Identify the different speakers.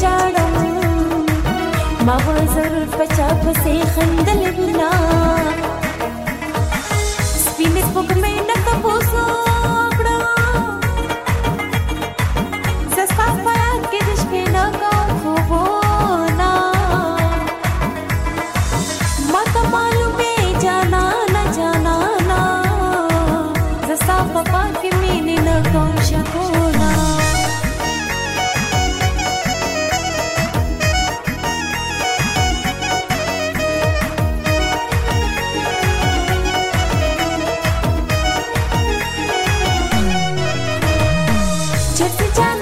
Speaker 1: जाडम मावा ज़रूर पचाप से खंदल बुना। gypsy channel.